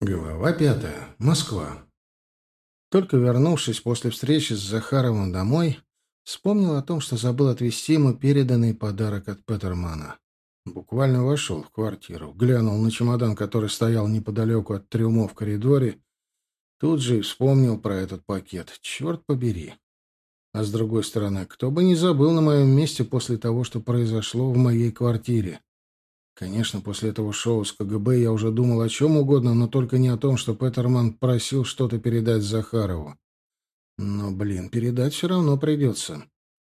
Глава пятая. Москва. Только вернувшись после встречи с Захаровым домой, вспомнил о том, что забыл отвезти ему переданный подарок от Петермана. Буквально вошел в квартиру, глянул на чемодан, который стоял неподалеку от трюмо в коридоре, тут же и вспомнил про этот пакет. Черт побери. А с другой стороны, кто бы не забыл на моем месте после того, что произошло в моей квартире. Конечно, после этого шоу с КГБ я уже думал о чем угодно, но только не о том, что Петерман просил что-то передать Захарову. Но, блин, передать все равно придется.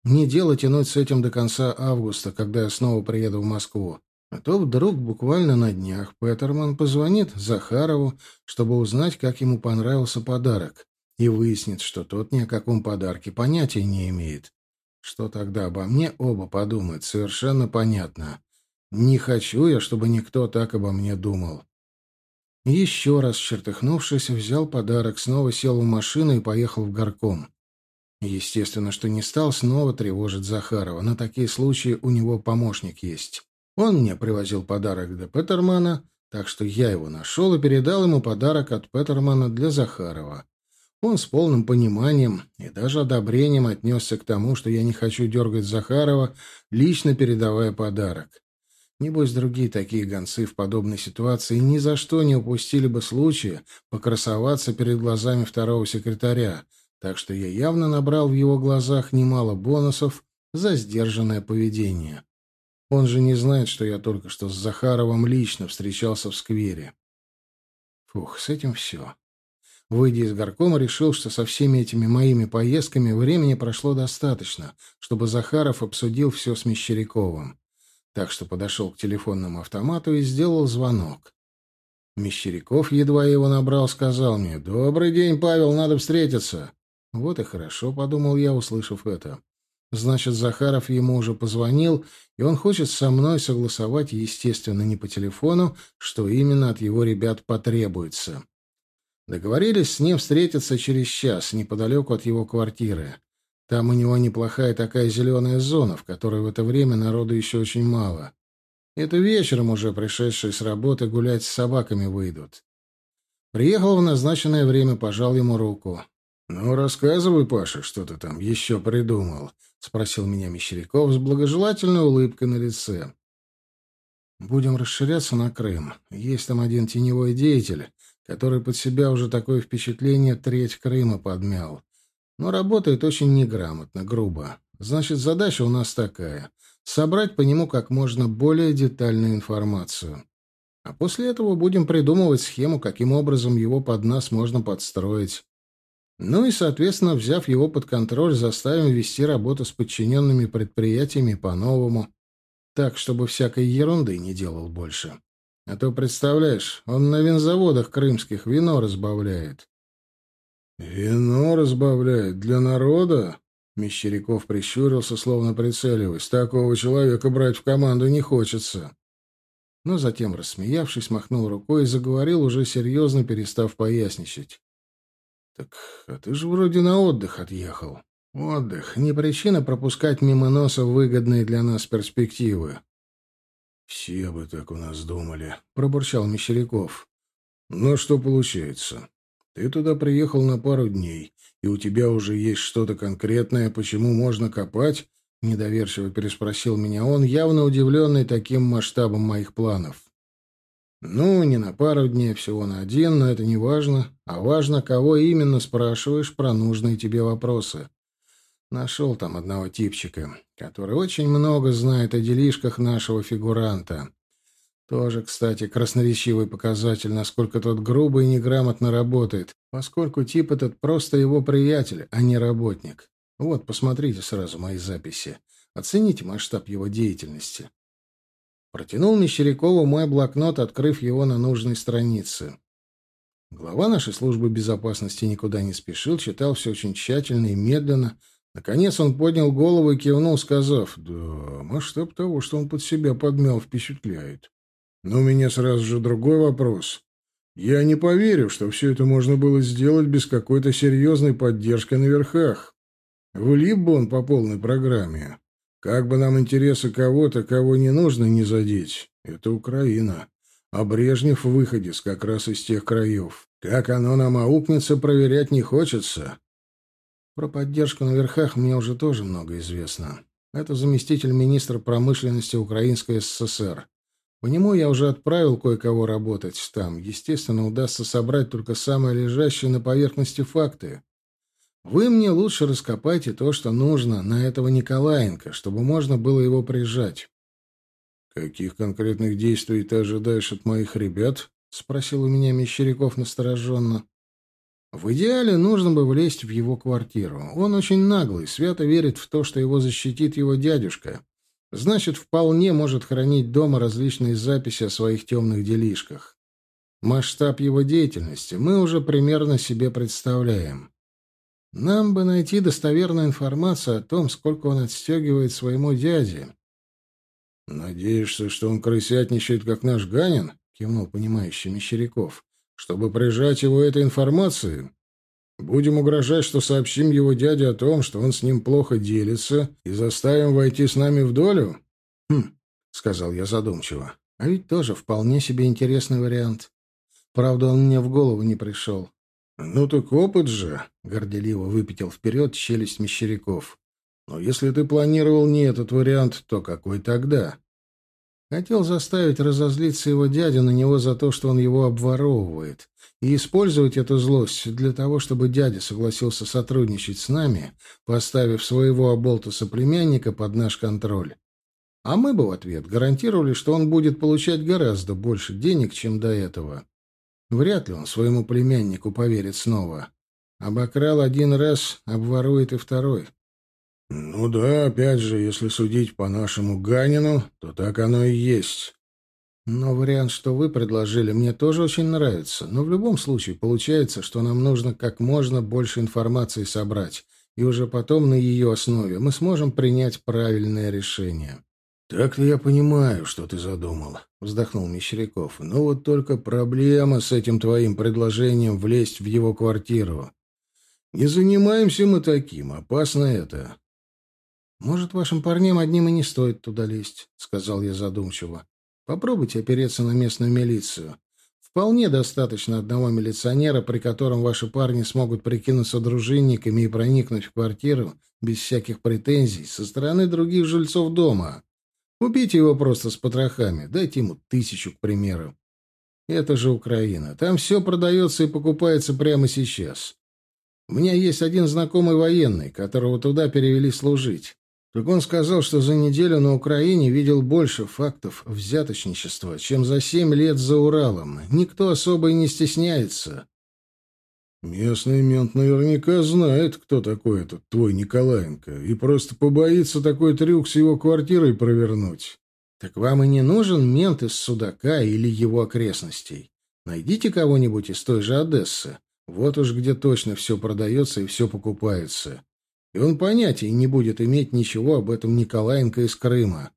Не дело тянуть с этим до конца августа, когда я снова приеду в Москву. А то вдруг буквально на днях Петерман позвонит Захарову, чтобы узнать, как ему понравился подарок, и выяснит, что тот ни о каком подарке понятия не имеет. Что тогда обо мне оба подумают, совершенно понятно. Не хочу я, чтобы никто так обо мне думал. Еще раз, чертыхнувшись, взял подарок, снова сел в машину и поехал в горком. Естественно, что не стал снова тревожить Захарова. На такие случаи у него помощник есть. Он мне привозил подарок до Петермана, так что я его нашел и передал ему подарок от Петермана для Захарова. Он с полным пониманием и даже одобрением отнесся к тому, что я не хочу дергать Захарова, лично передавая подарок. Небось, другие такие гонцы в подобной ситуации ни за что не упустили бы случая покрасоваться перед глазами второго секретаря, так что я явно набрал в его глазах немало бонусов за сдержанное поведение. Он же не знает, что я только что с Захаровым лично встречался в сквере. Фух, с этим все. Выйдя из горкома, решил, что со всеми этими моими поездками времени прошло достаточно, чтобы Захаров обсудил все с Мещеряковым так что подошел к телефонному автомату и сделал звонок. Мещеряков, едва его набрал, сказал мне, «Добрый день, Павел, надо встретиться». Вот и хорошо, подумал я, услышав это. Значит, Захаров ему уже позвонил, и он хочет со мной согласовать, естественно, не по телефону, что именно от его ребят потребуется. Договорились с ним встретиться через час, неподалеку от его квартиры. Там у него неплохая такая зеленая зона, в которой в это время народу еще очень мало. Это вечером уже пришедшие с работы гулять с собаками выйдут. Приехал в назначенное время, пожал ему руку. «Ну, рассказывай, Паша, что ты там еще придумал?» — спросил меня Мещеряков с благожелательной улыбкой на лице. «Будем расширяться на Крым. Есть там один теневой деятель, который под себя уже такое впечатление треть Крыма подмял но работает очень неграмотно, грубо. Значит, задача у нас такая — собрать по нему как можно более детальную информацию. А после этого будем придумывать схему, каким образом его под нас можно подстроить. Ну и, соответственно, взяв его под контроль, заставим вести работу с подчиненными предприятиями по-новому, так, чтобы всякой ерунды не делал больше. А то, представляешь, он на винзаводах крымских вино разбавляет. «Вино разбавляет для народа?» Мещеряков прищурился, словно прицеливаясь. «Такого человека брать в команду не хочется». Но затем, рассмеявшись, махнул рукой и заговорил, уже серьезно перестав поясничать. «Так, а ты же вроде на отдых отъехал. Отдых — не причина пропускать мимо носа выгодные для нас перспективы». «Все бы так у нас думали», — пробурчал Мещеряков. «Но что получается? Ты туда приехал на пару дней, и у тебя уже есть что-то конкретное, почему можно копать?» — недоверчиво переспросил меня он, явно удивленный таким масштабом моих планов. «Ну, не на пару дней, всего на один, но это не важно. А важно, кого именно спрашиваешь про нужные тебе вопросы. Нашел там одного типчика, который очень много знает о делишках нашего фигуранта. Тоже, кстати, красноречивый показатель, насколько тот грубо и неграмотно работает, поскольку тип этот просто его приятель, а не работник. Вот, посмотрите сразу мои записи. Оцените масштаб его деятельности. Протянул Мещерякову мой блокнот, открыв его на нужной странице. Глава нашей службы безопасности никуда не спешил, читал все очень тщательно и медленно. Наконец он поднял голову и кивнул, сказав, «Да, масштаб того, что он под себя подмял, впечатляет. Но у меня сразу же другой вопрос. Я не поверю, что все это можно было сделать без какой-то серьезной поддержки на верхах. Влип бы он по полной программе. Как бы нам интересы кого-то, кого не нужно, не задеть. Это Украина. А Брежнев выходец как раз из тех краев. Как оно нам аукнется, проверять не хочется. Про поддержку на верхах мне уже тоже много известно. Это заместитель министра промышленности Украинской ССР. По нему я уже отправил кое-кого работать там. Естественно, удастся собрать только самые лежащие на поверхности факты. Вы мне лучше раскопайте то, что нужно на этого Николаенко, чтобы можно было его прижать. «Каких конкретных действий ты ожидаешь от моих ребят?» — спросил у меня Мещеряков настороженно. «В идеале нужно бы влезть в его квартиру. Он очень наглый, свято верит в то, что его защитит его дядюшка. Значит, вполне может хранить дома различные записи о своих темных делишках. Масштаб его деятельности мы уже примерно себе представляем. Нам бы найти достоверную информацию о том, сколько он отстегивает своему дяде. «Надеешься, что он крысятничает, как наш Ганин?» — кивнул понимающий Мещеряков. «Чтобы прижать его этой информацией, будем угрожать, что сообщим его дяде о том, что он с ним плохо делится, и заставим войти с нами в долю?» «Хм», — сказал я задумчиво. «А ведь тоже вполне себе интересный вариант. Правда, он мне в голову не пришел. «Ну так опыт же!» — горделиво выпятил вперед челюсть Мещеряков. «Но если ты планировал не этот вариант, то какой тогда?» Хотел заставить разозлиться его дядя на него за то, что он его обворовывает, и использовать эту злость для того, чтобы дядя согласился сотрудничать с нами, поставив своего оболтуса-племянника под наш контроль. А мы бы в ответ гарантировали, что он будет получать гораздо больше денег, чем до этого. Вряд ли он своему племяннику поверит снова. Обокрал один раз, обворует и второй. «Ну да, опять же, если судить по нашему Ганину, то так оно и есть». Но вариант, что вы предложили, мне тоже очень нравится. Но в любом случае получается, что нам нужно как можно больше информации собрать, и уже потом на ее основе мы сможем принять правильное решение. «Так-то я понимаю, что ты задумал», — вздохнул Мещеряков. «Но вот только проблема с этим твоим предложением влезть в его квартиру. Не занимаемся мы таким, опасно это». «Может, вашим парням одним и не стоит туда лезть», — сказал я задумчиво. «Попробуйте опереться на местную милицию. Вполне достаточно одного милиционера, при котором ваши парни смогут прикинуться дружинниками и проникнуть в квартиру без всяких претензий со стороны других жильцов дома». Убейте его просто с потрохами, дайте ему тысячу, к примеру. Это же Украина. Там все продается и покупается прямо сейчас. У меня есть один знакомый военный, которого туда перевели служить. Так он сказал, что за неделю на Украине видел больше фактов взяточничества, чем за семь лет за Уралом. Никто особо и не стесняется. Местный мент наверняка знает, кто такой этот твой Николаенко, и просто побоится такой трюк с его квартирой провернуть. Так вам и не нужен мент из Судака или его окрестностей. Найдите кого-нибудь из той же Одессы. Вот уж где точно все продается и все покупается. И он понятия не будет иметь ничего об этом Николаенко из Крыма.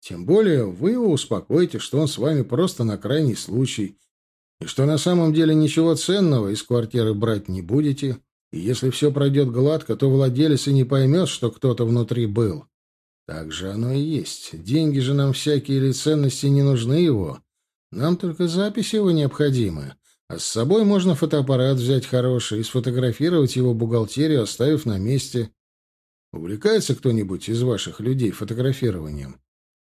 Тем более вы его успокоите, что он с вами просто на крайний случай, и что на самом деле ничего ценного из квартиры брать не будете, и если все пройдет гладко, то владелец и не поймет, что кто-то внутри был. Так же оно и есть. Деньги же нам всякие или ценности не нужны его. Нам только записи его необходимы. А с собой можно фотоаппарат взять хороший и сфотографировать его бухгалтерию, оставив на месте. Увлекается кто-нибудь из ваших людей фотографированием?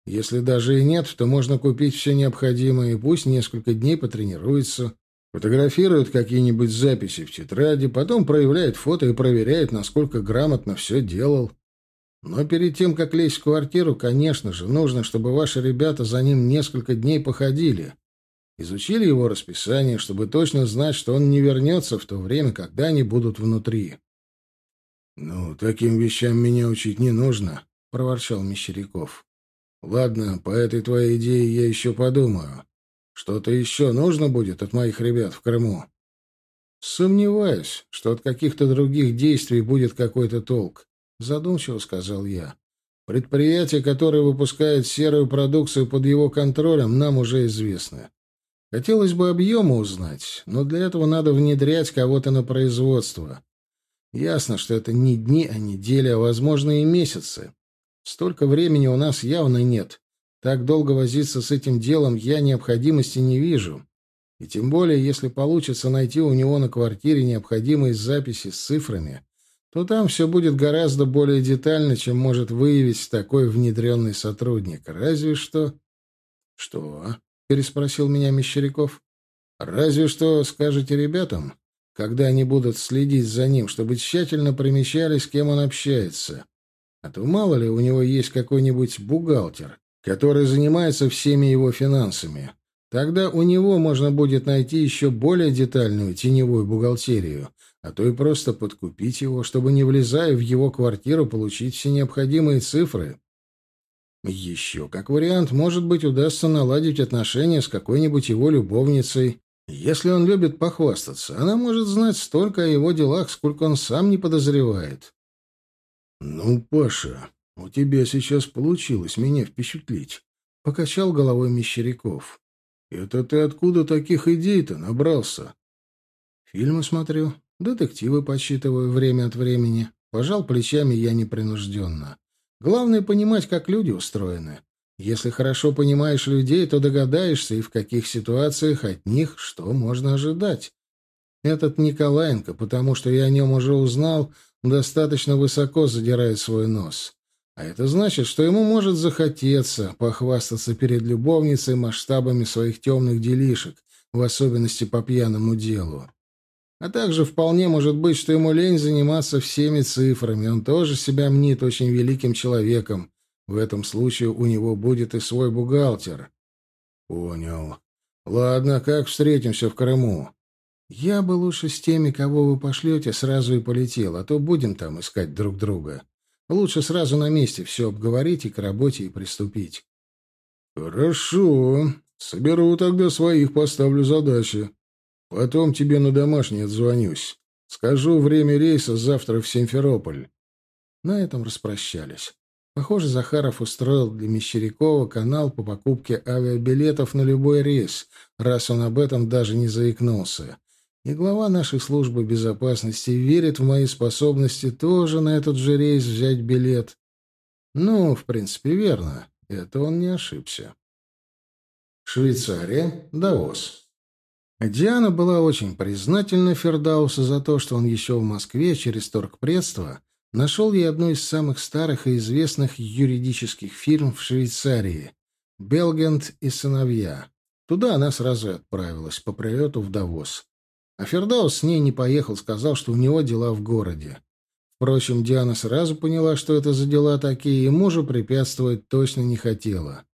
Если даже и нет, то можно купить все необходимое, и пусть несколько дней потренируется. Фотографирует какие-нибудь записи в тетради, потом проявляет фото и проверяет, насколько грамотно все делал. Но перед тем, как лезть в квартиру, конечно же, нужно, чтобы ваши ребята за ним несколько дней походили. Изучили его расписание, чтобы точно знать, что он не вернется в то время, когда они будут внутри. — Ну, таким вещам меня учить не нужно, — проворчал Мещеряков. Ладно, по этой твоей идее я еще подумаю. Что-то еще нужно будет от моих ребят в Крыму? Сомневаюсь, что от каких-то других действий будет какой-то толк, задумчиво сказал я. Предприятие, которое выпускает серую продукцию под его контролем, нам уже известно. Хотелось бы объема узнать, но для этого надо внедрять кого-то на производство. Ясно, что это не дни, а недели, а, возможно, и месяцы. Столько времени у нас явно нет, Так долго возиться с этим делом я необходимости не вижу. И тем более, если получится найти у него на квартире необходимые записи с цифрами, то там все будет гораздо более детально, чем может выявить такой внедренный сотрудник. Разве что... — Что? — переспросил меня Мещеряков. — Разве что скажете ребятам, когда они будут следить за ним, чтобы тщательно примечали, с кем он общается. А то мало ли у него есть какой-нибудь бухгалтер, который занимается всеми его финансами. Тогда у него можно будет найти еще более детальную теневую бухгалтерию, а то и просто подкупить его, чтобы, не влезая в его квартиру, получить все необходимые цифры. Еще, как вариант, может быть, удастся наладить отношения с какой-нибудь его любовницей. Если он любит похвастаться, она может знать столько о его делах, сколько он сам не подозревает. — Ну, Паша, у тебя сейчас получилось меня впечатлить, — покачал головой Мещеряков. — Это ты откуда таких идей-то набрался? — Фильмы смотрю, детективы подсчитываю время от времени. Пожал плечами я непринужденно. Главное — понимать, как люди устроены. Если хорошо понимаешь людей, то догадаешься, и в каких ситуациях от них что можно ожидать. Этот Николаенко, потому что я о нем уже узнал, достаточно высоко задирает свой нос. А это значит, что ему может захотеться похвастаться перед любовницей масштабами своих темных делишек, в особенности по пьяному делу. А также вполне может быть, что ему лень заниматься всеми цифрами, он тоже себя мнит очень великим человеком, в этом случае у него будет и свой бухгалтер. Понял. Ладно, как встретимся в Крыму? Я бы лучше с теми, кого вы пошлете, сразу и полетел, а то будем там искать друг друга. Лучше сразу на месте все обговорить и к работе и приступить. Хорошо. Соберу тогда своих, поставлю задачи. Потом тебе на домашний отзвонюсь. Скажу время рейса завтра в Симферополь. На этом распрощались. Похоже, Захаров устроил для Мещерякова канал по покупке авиабилетов на любой рейс, раз он об этом даже не заикнулся. И глава нашей службы безопасности верит в мои способности тоже на этот же рейс взять билет. Ну, в принципе, верно. Это он не ошибся. Швейцария, Давос. Диана была очень признательна Фердаусу за то, что он еще в Москве через торгпредство нашел ей одну из самых старых и известных юридических фирм в Швейцарии — «Белгент и сыновья». Туда она сразу отправилась, по прилету в Давос. А Фердаус с ней не поехал, сказал, что у него дела в городе. Впрочем, Диана сразу поняла, что это за дела такие, и мужу препятствовать точно не хотела.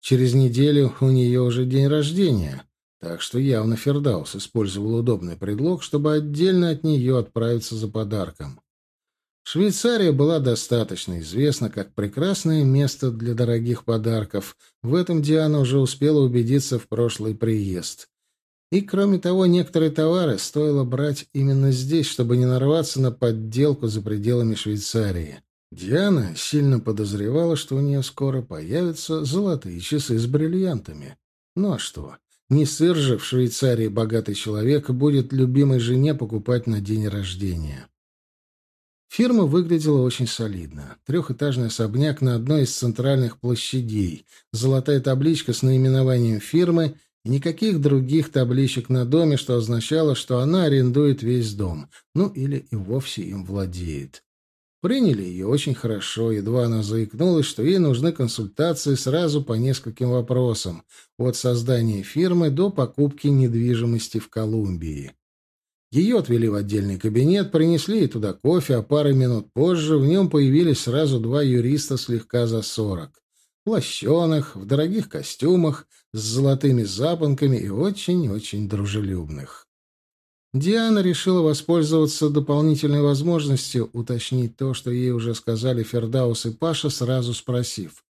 Через неделю у нее уже день рождения, так что явно Фердаус использовал удобный предлог, чтобы отдельно от нее отправиться за подарком. Швейцария была достаточно известна как прекрасное место для дорогих подарков. В этом Диана уже успела убедиться в прошлый приезд. И, кроме того, некоторые товары стоило брать именно здесь, чтобы не нарваться на подделку за пределами Швейцарии. Диана сильно подозревала, что у нее скоро появятся золотые часы с бриллиантами. Ну а что? Не сыр же в Швейцарии богатый человек будет любимой жене покупать на день рождения. Фирма выглядела очень солидно. Трехэтажный особняк на одной из центральных площадей, золотая табличка с наименованием фирмы и никаких других табличек на доме, что означало, что она арендует весь дом, ну или и вовсе им владеет. Приняли ее очень хорошо, едва она заикнулась, что ей нужны консультации сразу по нескольким вопросам, от создания фирмы до покупки недвижимости в Колумбии. Ее отвели в отдельный кабинет, принесли туда кофе, а пары минут позже в нем появились сразу два юриста слегка за сорок. В лощеных, в дорогих костюмах, с золотыми запонками и очень-очень дружелюбных. Диана решила воспользоваться дополнительной возможностью уточнить то, что ей уже сказали Фердаус и Паша, сразу спросив.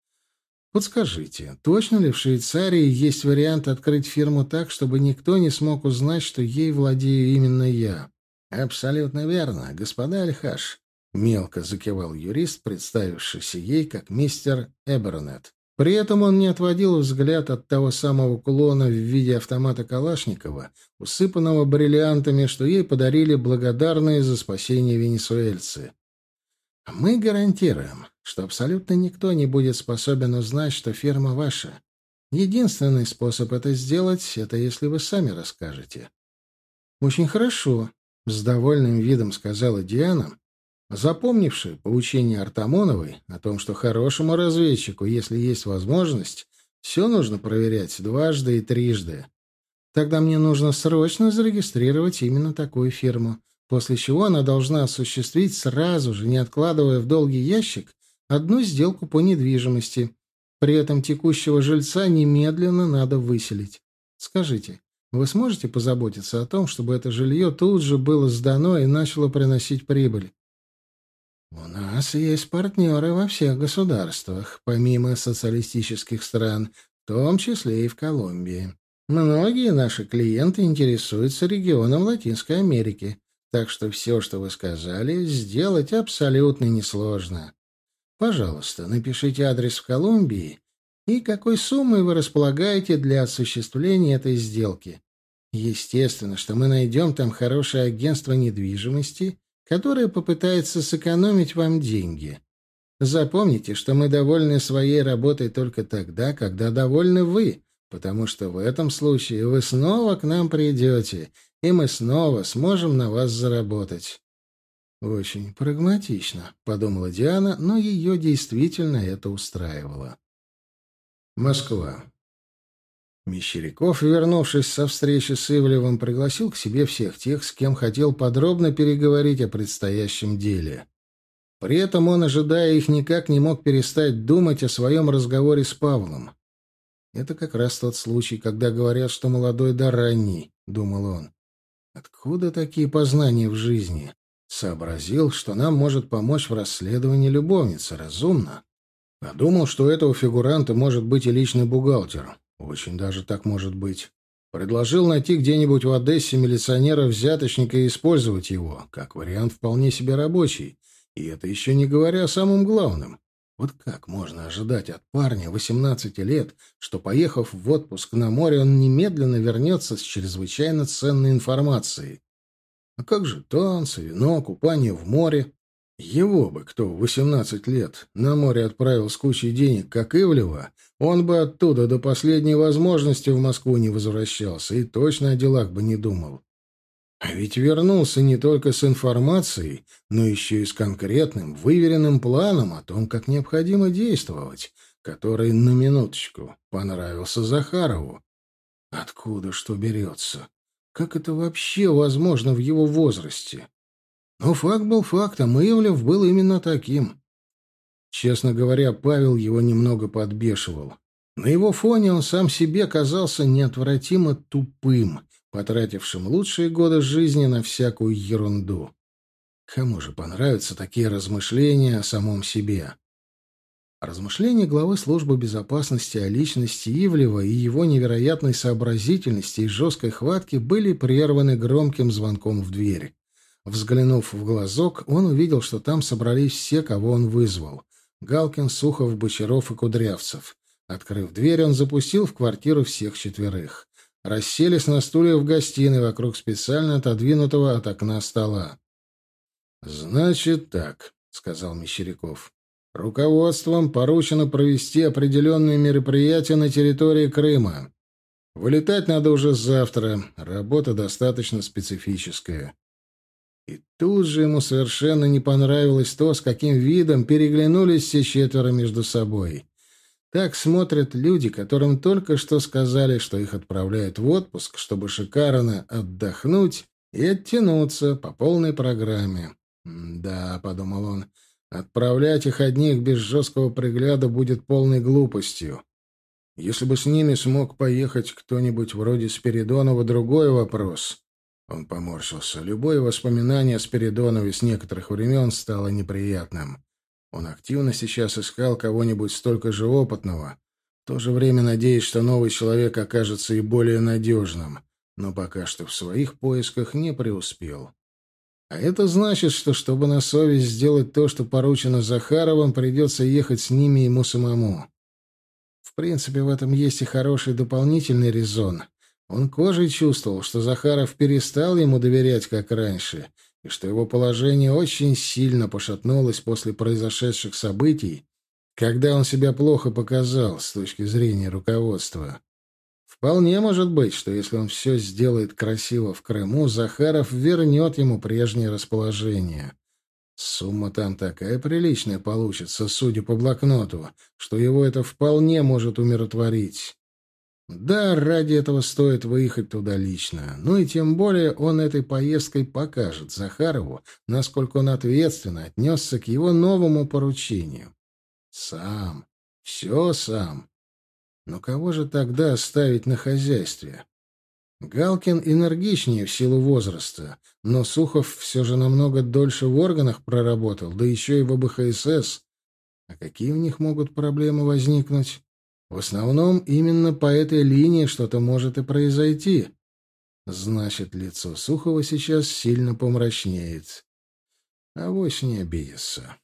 Подскажите, точно ли в Швейцарии есть вариант открыть фирму так, чтобы никто не смог узнать, что ей владею именно я? Абсолютно верно, господа Альхаш, мелко закивал юрист, представившийся ей как мистер Эбернет. При этом он не отводил взгляд от того самого кулона в виде автомата Калашникова, усыпанного бриллиантами, что ей подарили благодарные за спасение венесуэльцы. Мы гарантируем, что абсолютно никто не будет способен узнать, что ферма ваша. Единственный способ это сделать — это если вы сами расскажете. «Очень хорошо», — с довольным видом сказала Диана, запомнившая поучение Артамоновой о том, что хорошему разведчику, если есть возможность, все нужно проверять дважды и трижды. Тогда мне нужно срочно зарегистрировать именно такую фирму, после чего она должна осуществить сразу же, не откладывая в долгий ящик, одну сделку по недвижимости. При этом текущего жильца немедленно надо выселить. Скажите, вы сможете позаботиться о том, чтобы это жилье тут же было сдано и начало приносить прибыль? У нас есть партнеры во всех государствах, помимо социалистических стран, в том числе и в Колумбии. Многие наши клиенты интересуются регионом Латинской Америки, так что все, что вы сказали, сделать абсолютно несложно. Пожалуйста, напишите адрес в Колумбии и какой суммой вы располагаете для осуществления этой сделки. Естественно, что мы найдем там хорошее агентство недвижимости которая попытается сэкономить вам деньги. Запомните, что мы довольны своей работой только тогда, когда довольны вы, потому что в этом случае вы снова к нам придете, и мы снова сможем на вас заработать. Очень прагматично, подумала Диана, но ее действительно это устраивало. Москва. Мещеряков, вернувшись со встречи с Ивлевым, пригласил к себе всех тех, с кем хотел подробно переговорить о предстоящем деле. При этом он, ожидая их, никак не мог перестать думать о своем разговоре с Павлом. «Это как раз тот случай, когда говорят, что молодой да ранний», — думал он. «Откуда такие познания в жизни?» Сообразил, что нам может помочь в расследовании любовницы. Разумно. Подумал, что этого фигуранта может быть и личный бухгалтер. Очень даже так может быть. Предложил найти где-нибудь в Одессе милиционера-взяточника и использовать его. Как вариант вполне себе рабочий. И это еще не говоря о самом главном. Вот как можно ожидать от парня 18 лет, что, поехав в отпуск на море, он немедленно вернется с чрезвычайно ценной информацией? А как же танцы, вино, купание в море? Его бы кто в 18 лет на море отправил с кучей денег, как Ивлева, он бы оттуда до последней возможности в Москву не возвращался и точно о делах бы не думал. А ведь вернулся не только с информацией, но еще и с конкретным, выверенным планом о том, как необходимо действовать, который, на минуточку, понравился Захарову. Откуда что берется? Как это вообще возможно в его возрасте? Но факт был фактом, Ивлев был именно таким. Честно говоря, Павел его немного подбешивал. На его фоне он сам себе казался неотвратимо тупым, потратившим лучшие годы жизни на всякую ерунду. Кому же понравятся такие размышления о самом себе? Размышления главы службы безопасности о личности Ивлева и его невероятной сообразительности и жесткой хватке были прерваны громким звонком в дверь. Взглянув в глазок, он увидел, что там собрались все, кого он вызвал. Галкин, Сухов, Бочаров и Кудрявцев. Открыв дверь, он запустил в квартиру всех четверых. Расселись на стульях в гостиной вокруг специально отодвинутого от окна стола. «Значит так», — сказал Мещеряков. «Руководством поручено провести определенные мероприятия на территории Крыма. Вылетать надо уже завтра. Работа достаточно специфическая. И тут же ему совершенно не понравилось то, с каким видом переглянулись все четверо между собой. Так смотрят люди, которым только что сказали, что их отправляют в отпуск, чтобы шикарно отдохнуть и оттянуться по полной программе. «Да», — подумал он, — «отправлять их одних без жесткого пригляда будет полной глупостью. Если бы с ними смог поехать кто-нибудь вроде Спиридонова, другой вопрос». Он поморщился. Любое воспоминание о Спиридонове с некоторых времен стало неприятным. Он активно сейчас искал кого-нибудь столько же опытного, в то же время надеясь, что новый человек окажется и более надежным, но пока что в своих поисках не преуспел. А это значит, что чтобы на совесть сделать то, что поручено Захаровым, придется ехать с ними ему самому. В принципе, в этом есть и хороший дополнительный резон — он кожей чувствовал, что Захаров перестал ему доверять, как раньше, и что его положение очень сильно пошатнулось после произошедших событий, когда он себя плохо показал с точки зрения руководства. Вполне может быть, что если он все сделает красиво в Крыму, Захаров вернет ему прежнее расположение. Сумма там такая приличная получится, судя по блокноту, что его это вполне может умиротворить. Да, ради этого стоит выехать туда лично. Ну и тем более он этой поездкой покажет Захарову, насколько он ответственно отнесся к его новому поручению. Сам. Все сам. Но кого же тогда оставить на хозяйстве? Галкин энергичнее в силу возраста, но Сухов все же намного дольше в органах проработал, да еще и в ОБХСС. А какие у них могут проблемы возникнуть? В основном именно по этой линии что-то может и произойти. Значит, лицо Сухова сейчас сильно помрачнеет. Авось не обидится.